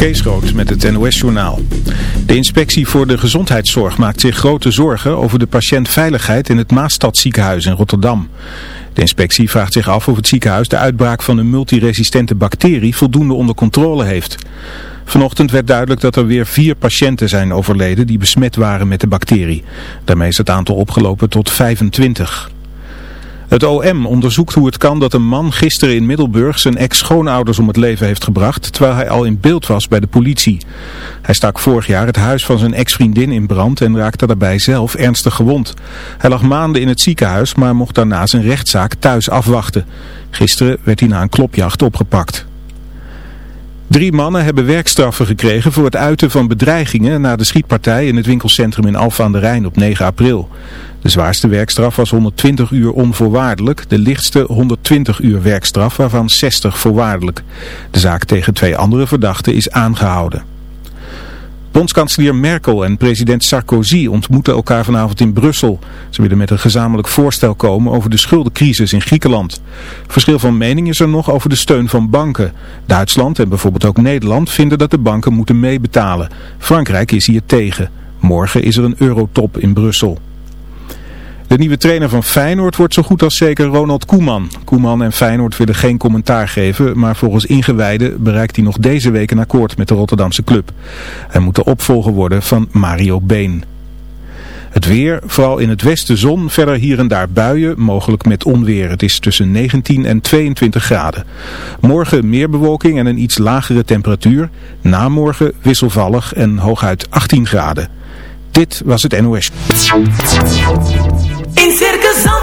Kees Rood met het NOS-journaal. De inspectie voor de gezondheidszorg maakt zich grote zorgen over de patiëntveiligheid in het Maastadziekenhuis in Rotterdam. De inspectie vraagt zich af of het ziekenhuis de uitbraak van een multiresistente bacterie voldoende onder controle heeft. Vanochtend werd duidelijk dat er weer vier patiënten zijn overleden die besmet waren met de bacterie. Daarmee is het aantal opgelopen tot 25. Het OM onderzoekt hoe het kan dat een man gisteren in Middelburg zijn ex-schoonouders om het leven heeft gebracht, terwijl hij al in beeld was bij de politie. Hij stak vorig jaar het huis van zijn ex-vriendin in brand en raakte daarbij zelf ernstig gewond. Hij lag maanden in het ziekenhuis, maar mocht daarna zijn rechtszaak thuis afwachten. Gisteren werd hij na een klopjacht opgepakt. Drie mannen hebben werkstraffen gekregen voor het uiten van bedreigingen na de schietpartij in het winkelcentrum in Alphen aan de Rijn op 9 april. De zwaarste werkstraf was 120 uur onvoorwaardelijk, de lichtste 120 uur werkstraf waarvan 60 voorwaardelijk. De zaak tegen twee andere verdachten is aangehouden. Bondskanselier Merkel en president Sarkozy ontmoeten elkaar vanavond in Brussel. Ze willen met een gezamenlijk voorstel komen over de schuldencrisis in Griekenland. Verschil van mening is er nog over de steun van banken. Duitsland en bijvoorbeeld ook Nederland vinden dat de banken moeten meebetalen. Frankrijk is hier tegen. Morgen is er een eurotop in Brussel. De nieuwe trainer van Feyenoord wordt zo goed als zeker Ronald Koeman. Koeman en Feyenoord willen geen commentaar geven, maar volgens ingewijden bereikt hij nog deze week een akkoord met de Rotterdamse club. Hij moet de opvolger worden van Mario Been. Het weer, vooral in het westen zon, verder hier en daar buien, mogelijk met onweer. Het is tussen 19 en 22 graden. Morgen meer bewolking en een iets lagere temperatuur. Na morgen wisselvallig en hooguit 18 graden. Dit was het NOS.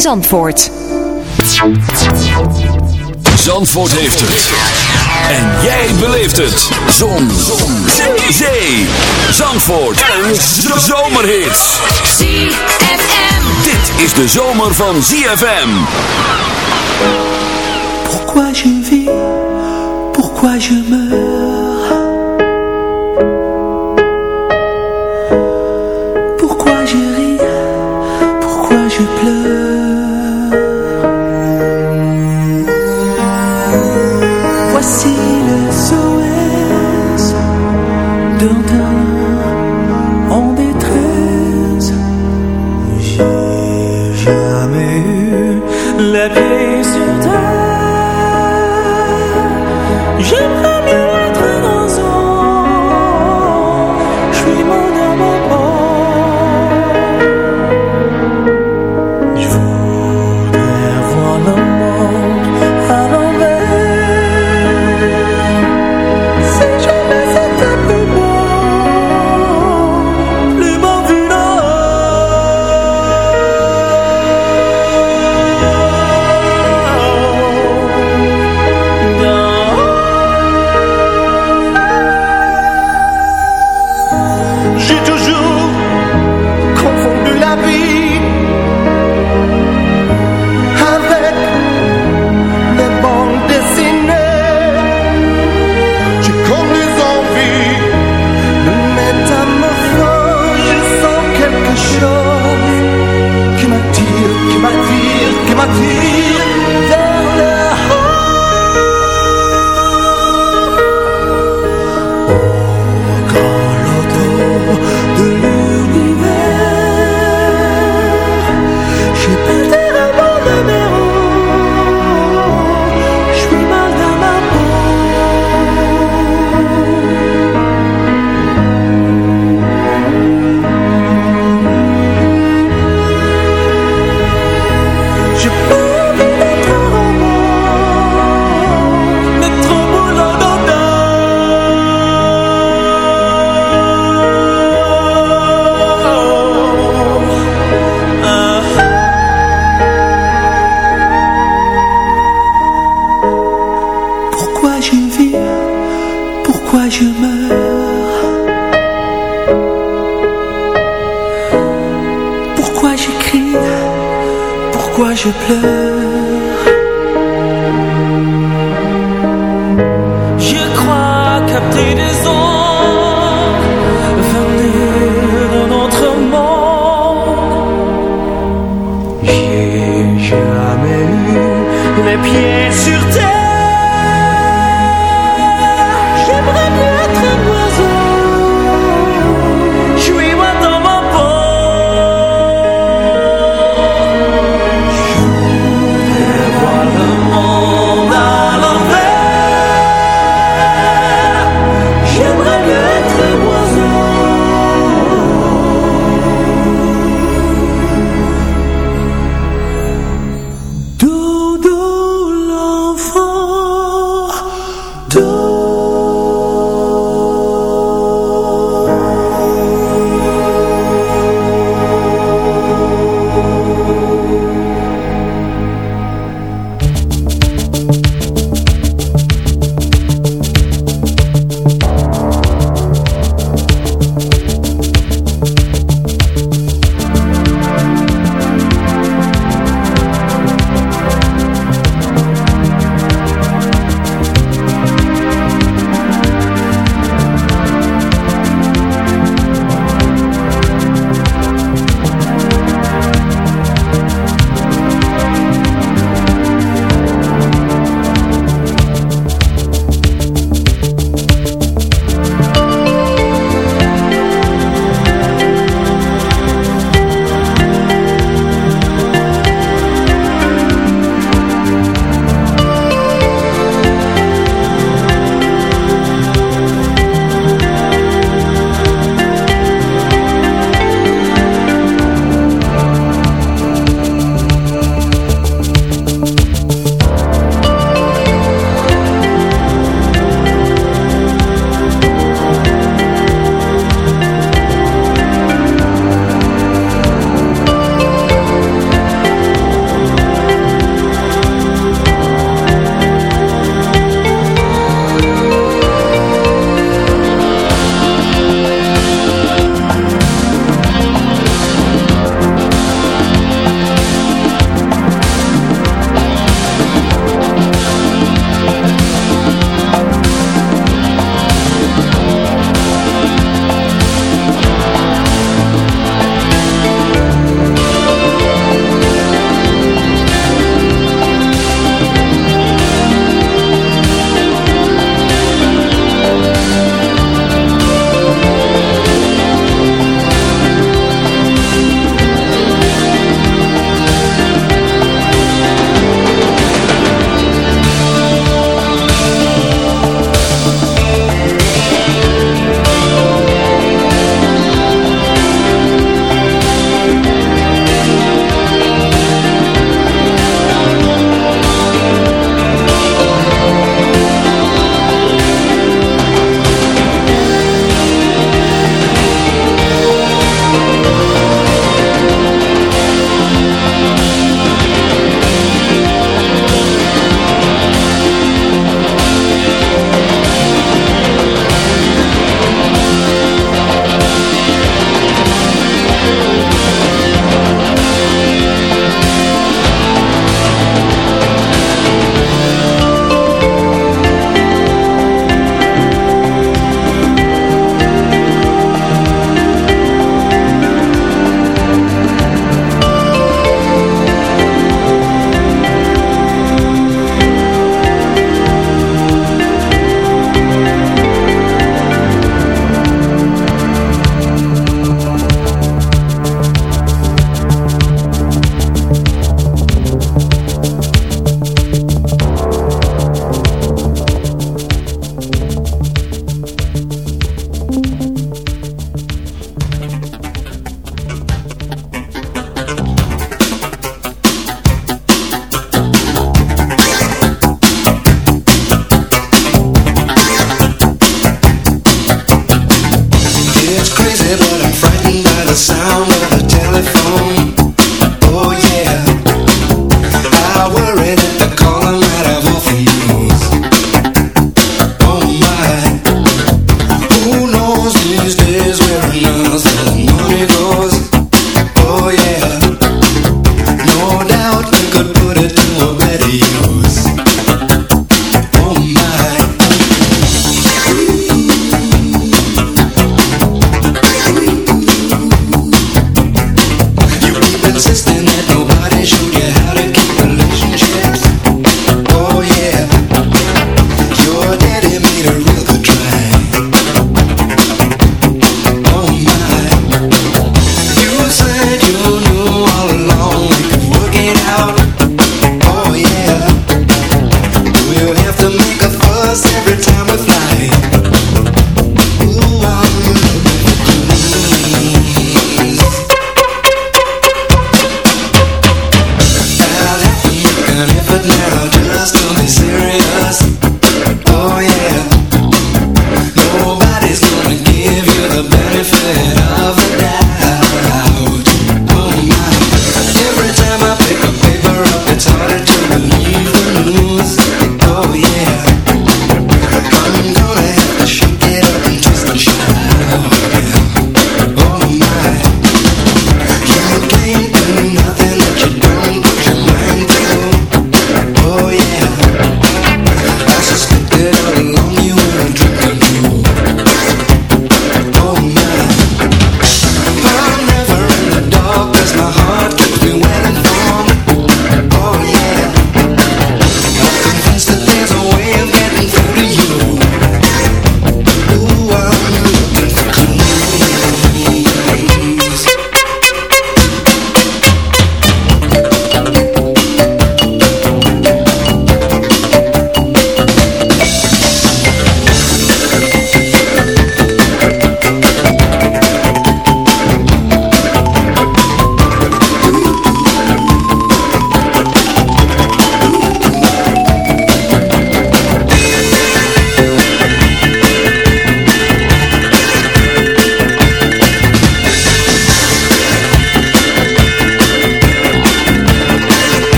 in Zandvoort. Zandvoort heeft het. En jij beleeft het. Zon. Zon. Zee. Zee. Zandvoort. Een zomerhit. ZFM. Dit is de zomer van ZFM. Pourquoi je vis Pourquoi je meurs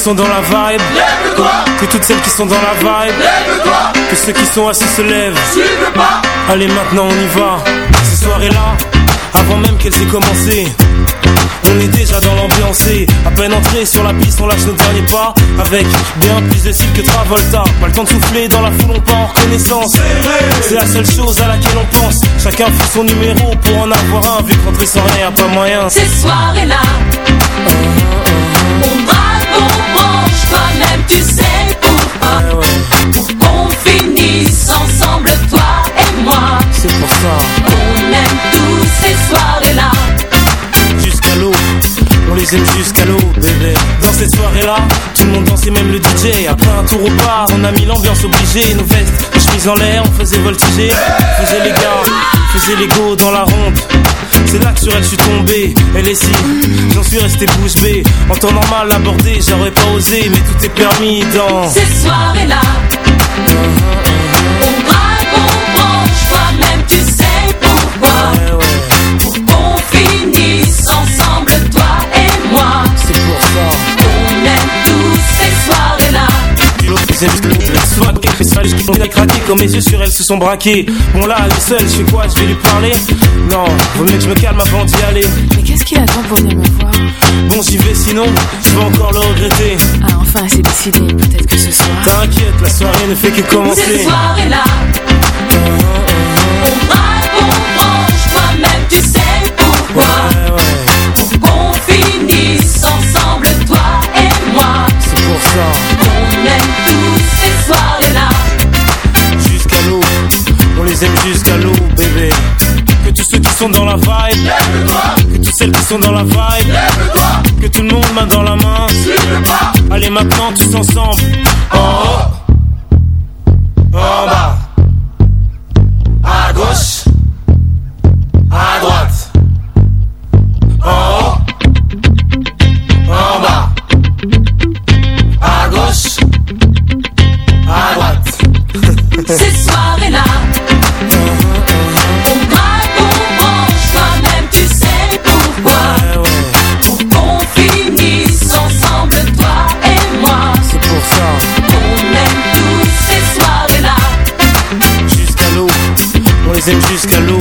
sont dans la vibe, que toutes celles qui sont dans la vibe, que ceux qui sont assis se lèvent. Allez maintenant on y va. Ces soirées-là, avant même qu'elles aient commencé. On est déjà dans l'ambiance à peine entré sur la piste, on lâche nos derniers pas avec bien plus de style que Travolta. Pas le temps de souffler dans la foule, on part en reconnaissance. C'est la seule chose à laquelle on pense. Chacun fait son numéro pour en avoir un, vu que rentrer sans rien, pas moyen. Ces soirées-là, on braque, on branche, toi-même tu sais pourquoi. Pour qu'on finisse ensemble, toi et moi. C'est pour ça. On aime tous ces soirées-là. Jusqu'à l'eau, on les aime jusqu'à l'eau, bébé. Dans cette soirée-là, tout le monde dansait, même le DJ. Après un tour au bar, on a mis l'ambiance obligée. Nos vestes, les chemises en l'air, on faisait voltiger. Faisait les gars, faisait les go dans la ronde. C'est là que sur elle je suis tombé. Elle est si, j'en suis resté bouche bée. En temps normal abordé, j'aurais pas osé, mais tout est permis dans. Ces soirées-là, on braque, on branche, toi-même tu sais pourquoi. Pour C'est juste que la swag qui fait ça, qui font craquer quand mes yeux sur elle se sont braqués. Bon là, elle est seule, je fais quoi? Je vais lui parler? Non, vaut mieux que je me calme avant d'y aller. Mais qu'est-ce qu'il attend pour venir me voir? Bon, j'y vais sinon, je vais encore le regretter. Ah, enfin, c'est décidé. Peut-être que ce soir. T'inquiète, la soirée ne fait que commencer. soirées-là, on braque, on branche, toi-même tu sais pourquoi. Pour qu'on finisse ensemble, toi et moi. C'est pour ça. On aime tous on les aime jusqu'à l'eau, bébé. Que tous ceux qui sont dans la vibe, que toutes celles qui sont dans la vibe, que tout le monde main dans la main. Allez maintenant tous ensemble. En haut, en bas, C'est jusqu'à l'eau.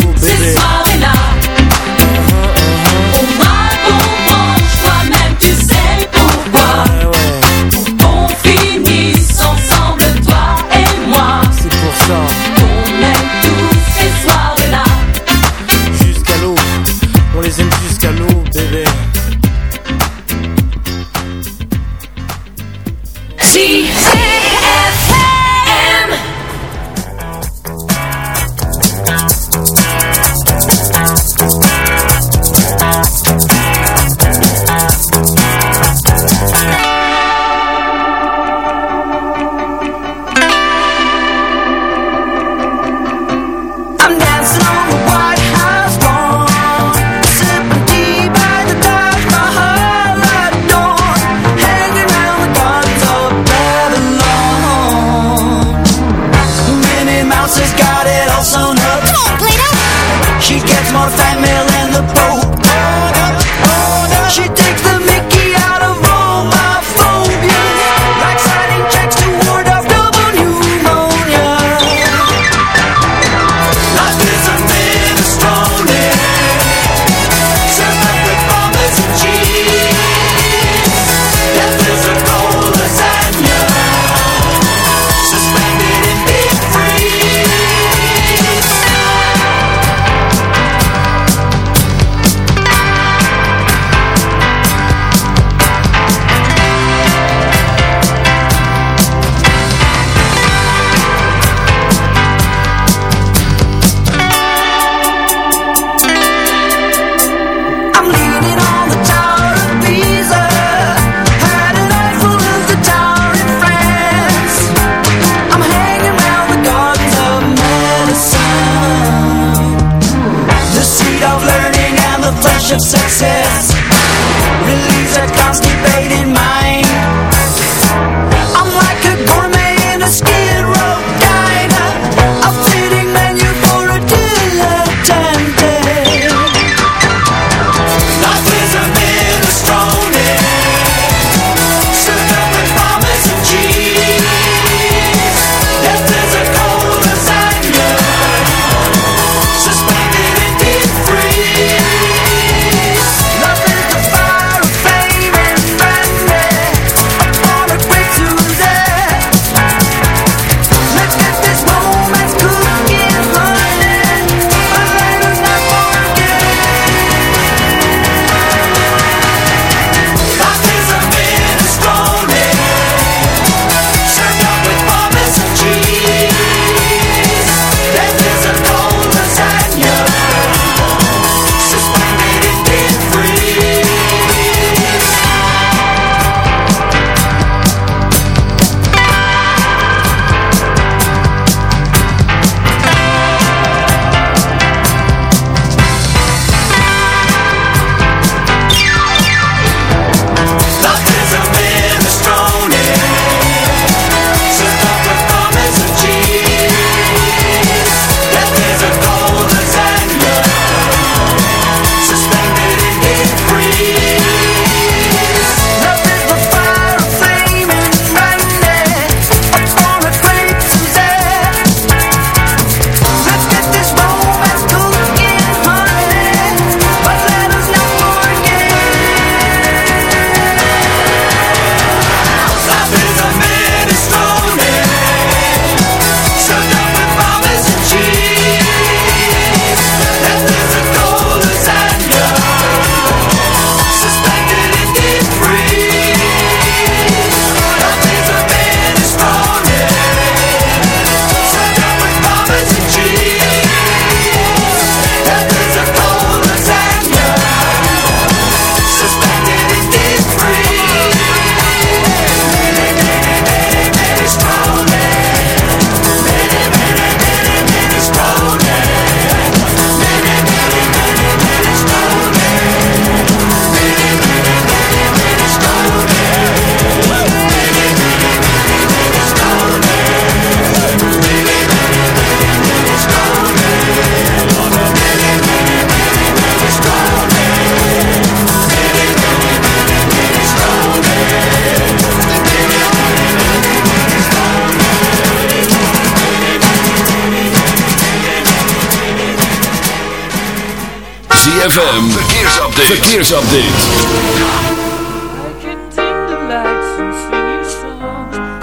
verkeersupdate.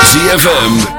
ZFM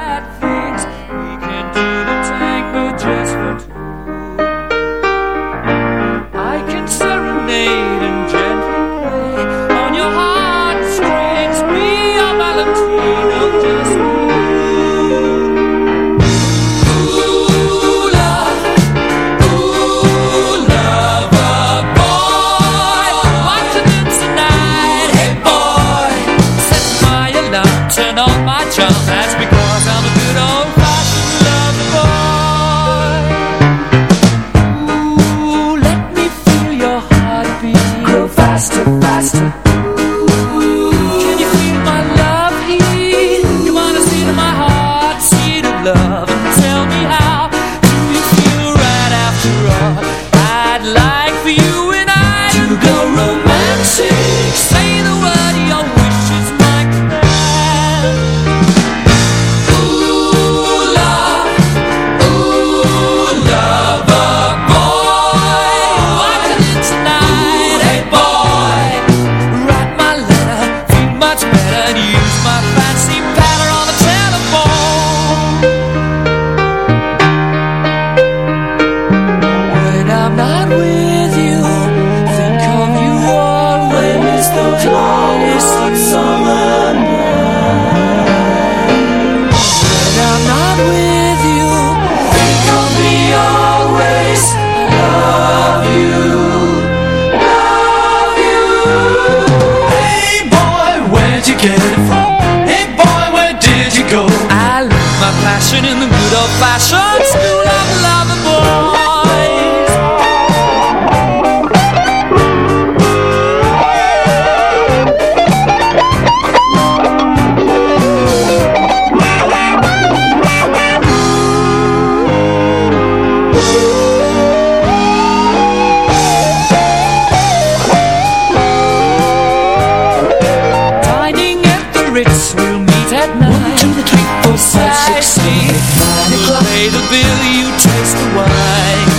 pay the bill, you taste the wine.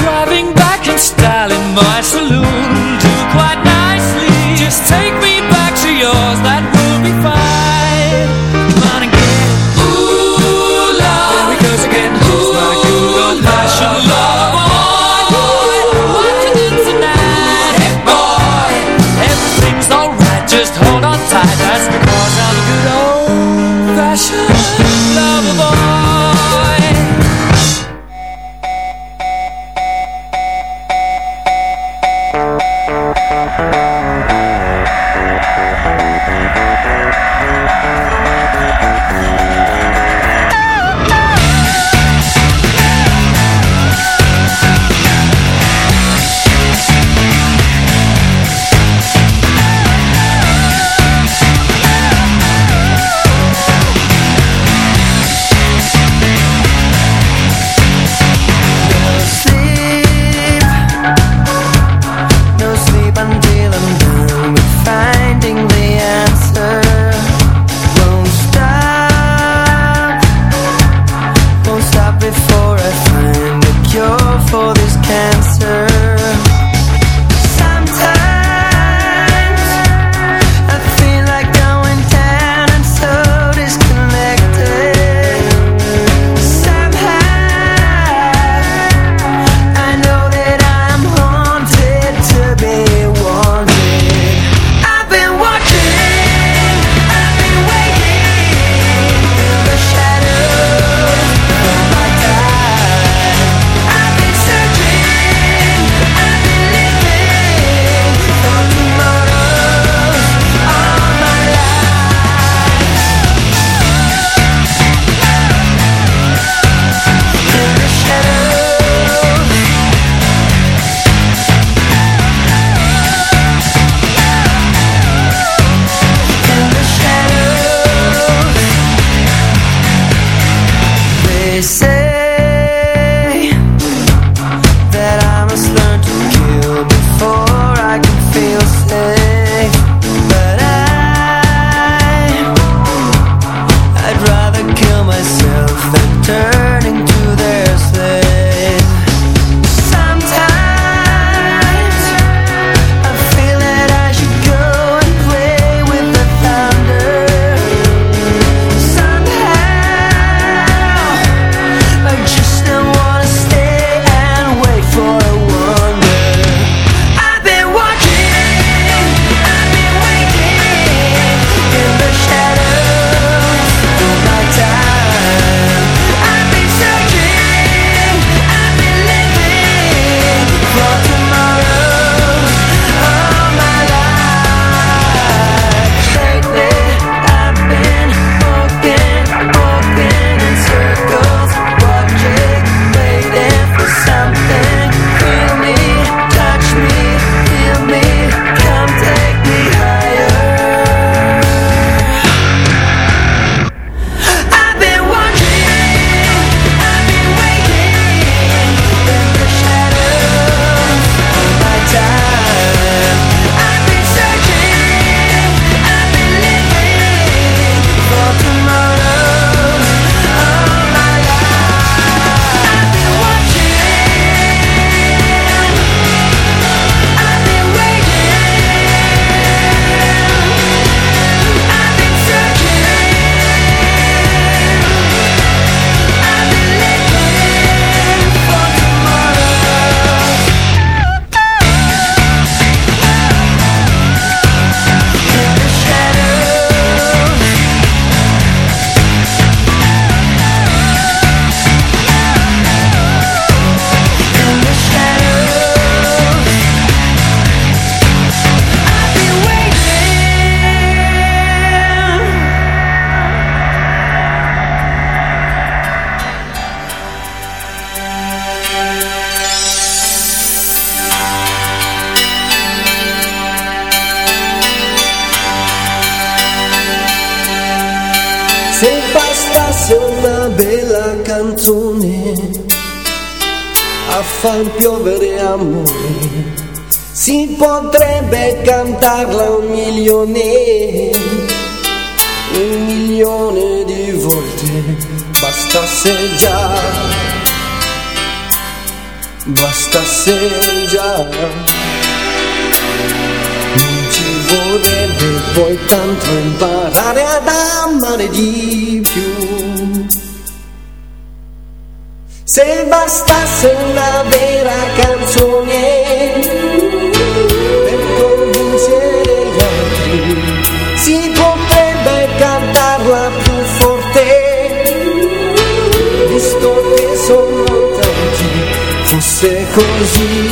Driving back in style in my saloon. Già. Non ci vorrebbe poi tanto imparare ad amare di più. Se bastasse una vera canzone così,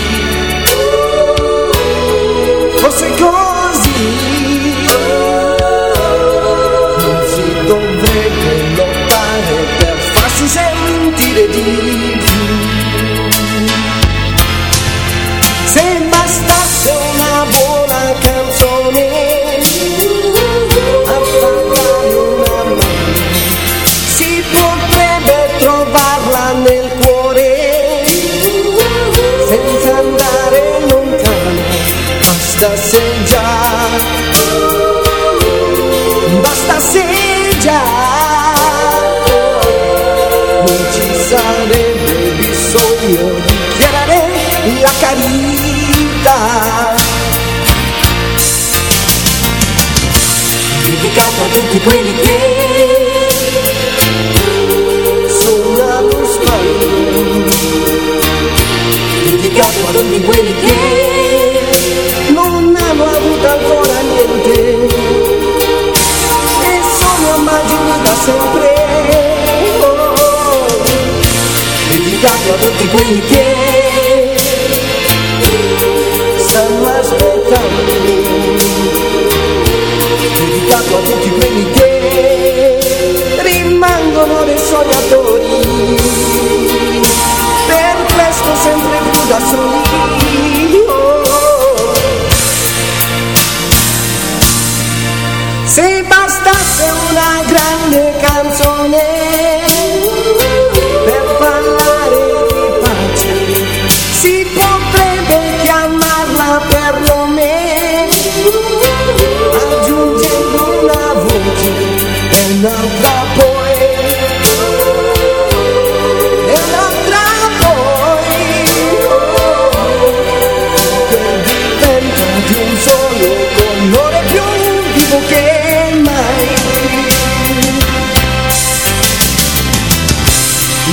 Tutti quelli che sono allo sbaglio. Dedicato quelli che non avuto ancora niente e sono quelli che stanno aspettando. Dedicato a tutti sognatori. Per questo sempre più da.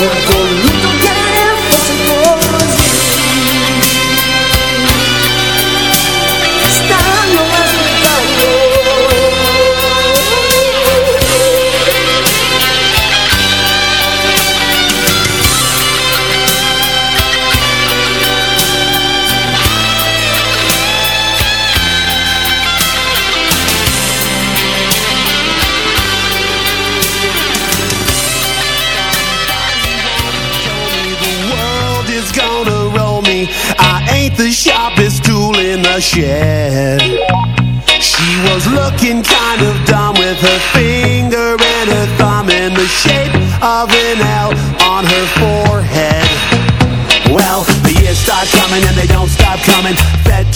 Gracias. The sharpest tool in the shed. She was looking kind of dumb with her finger and her thumb in the shape of an L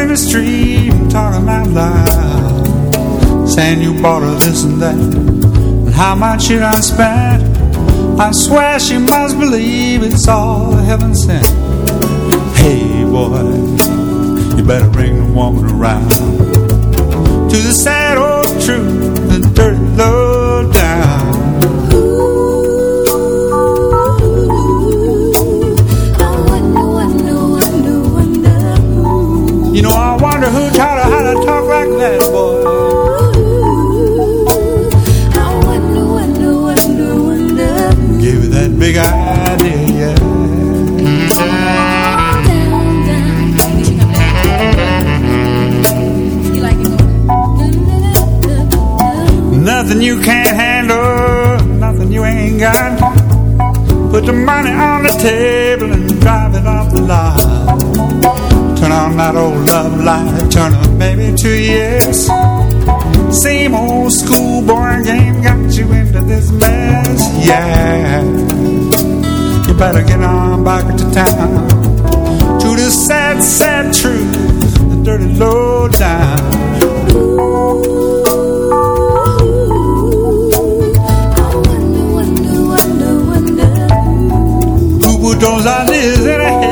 In the street and talking out loud, saying you bought her this and that, and how much should I spend? I swear she must believe it's all heaven sent. Hey boy, you better bring the woman around to the sad old truth, the dirty Turn on that old love light, turn her baby two years. Same old schoolboy game got you into this mess, yeah. You better get on back to town to the sad, sad truth, the dirty low down. Who put those ideas in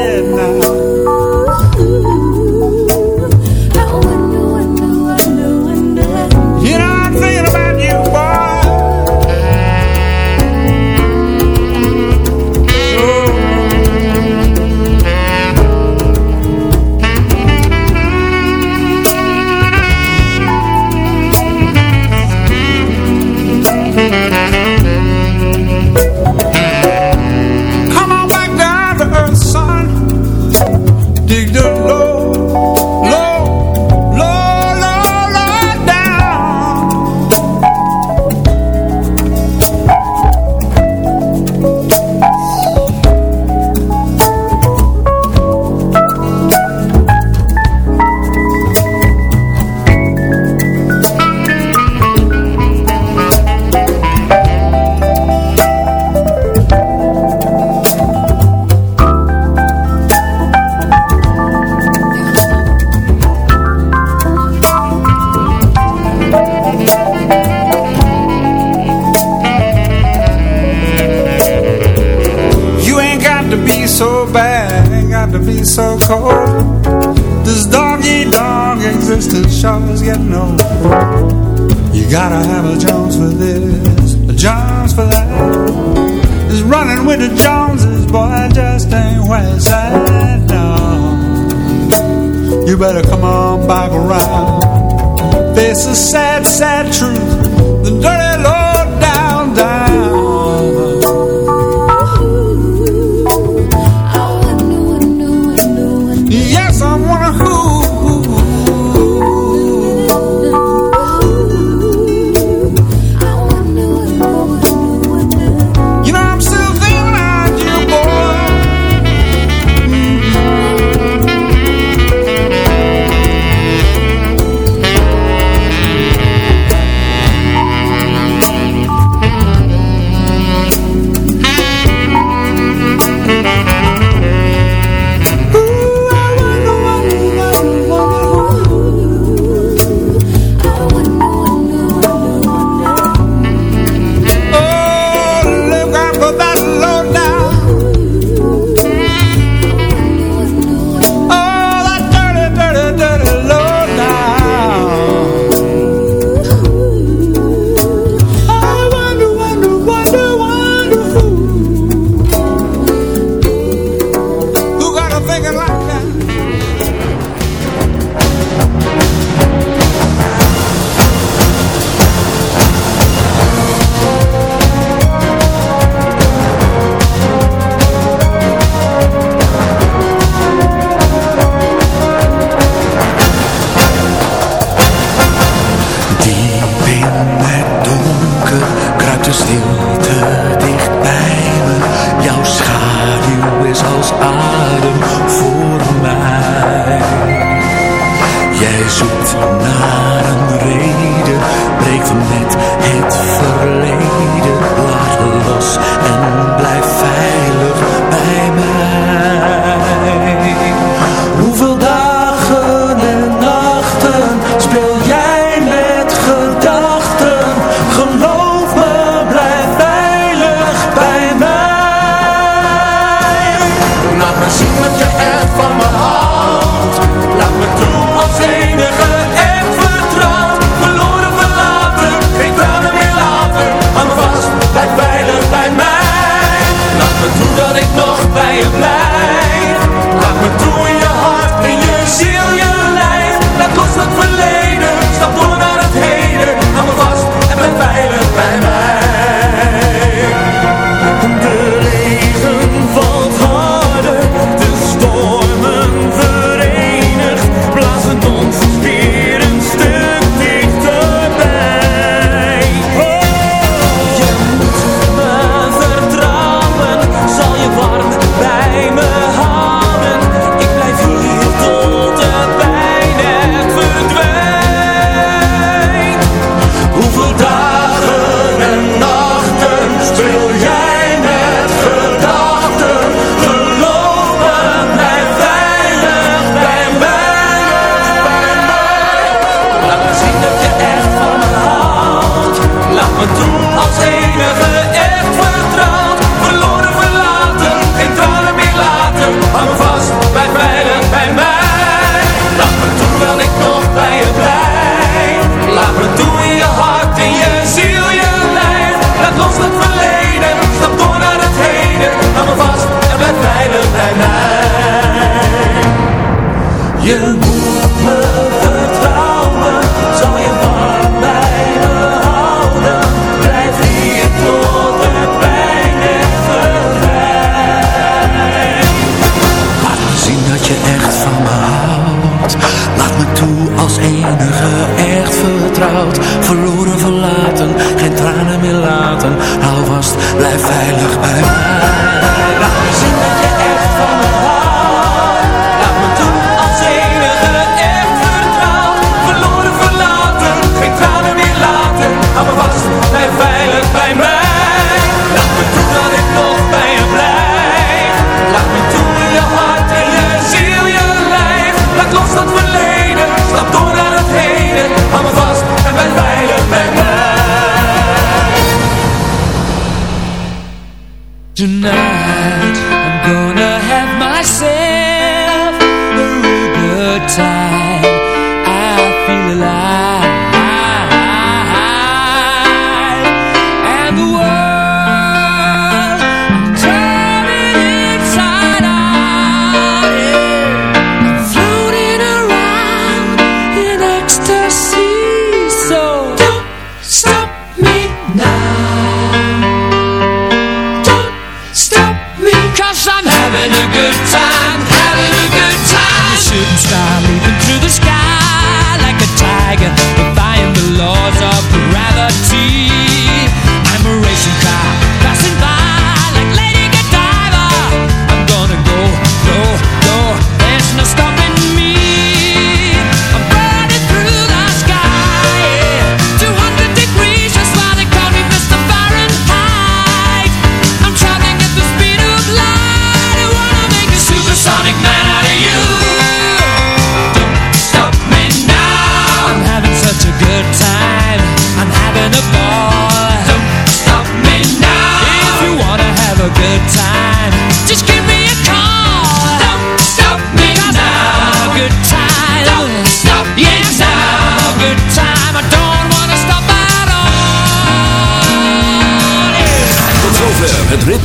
side